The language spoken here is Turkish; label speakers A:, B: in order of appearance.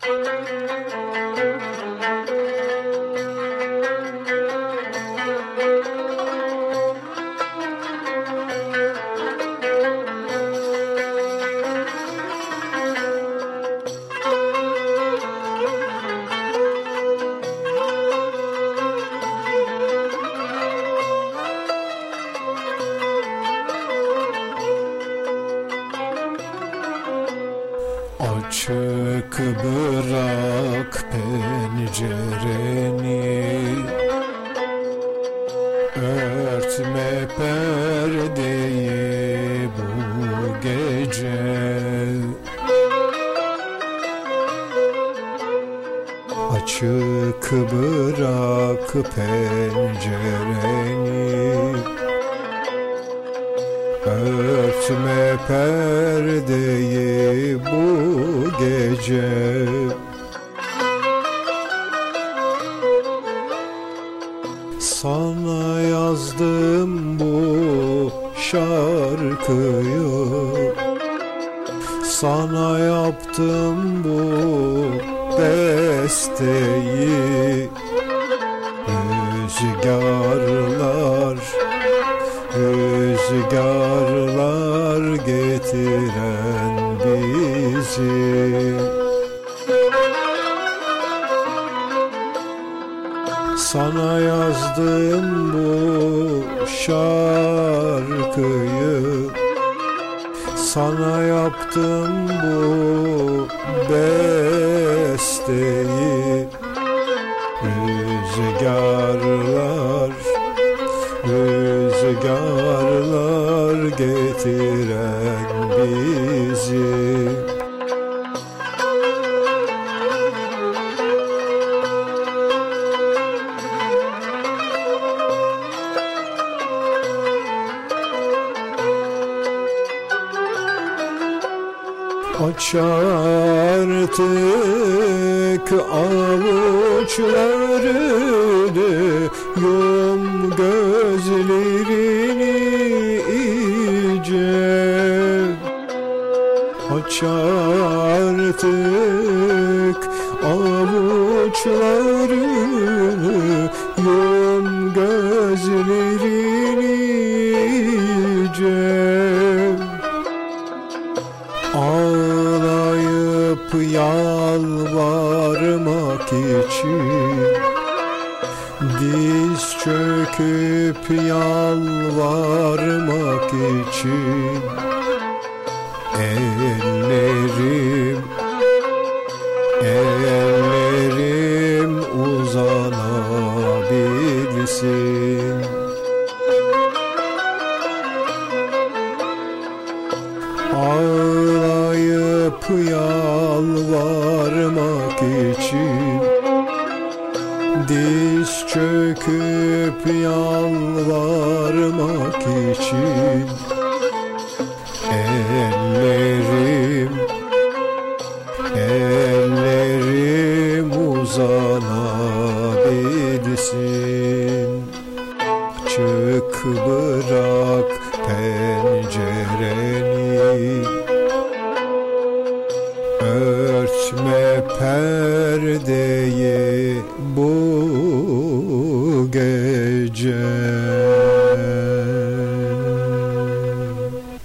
A: Thank you. Açık bırak pencereni. Örtme perdeyi bu gece. Açık bırak pencereni. Örtme perdeyi gece. Sana yazdım bu şarkıyı. Sana yaptım bu besteyi Rüzgarlar Rüzgarlar getiren bizi Sana yazdım bu şarkıyı Sana yaptım bu besteyi Rüzgarlar Aç artık avuçlarını Yum gözlerini iyice. Aç artık avuçlarını Yum gözlerini Ağlayıp yalvarmak için Diz çöküp yalvarmak için Ellerim Ellerim uzanabilsin Ağlayıp yalvarmak için. Diz çöküp yalvarmak için. El gece.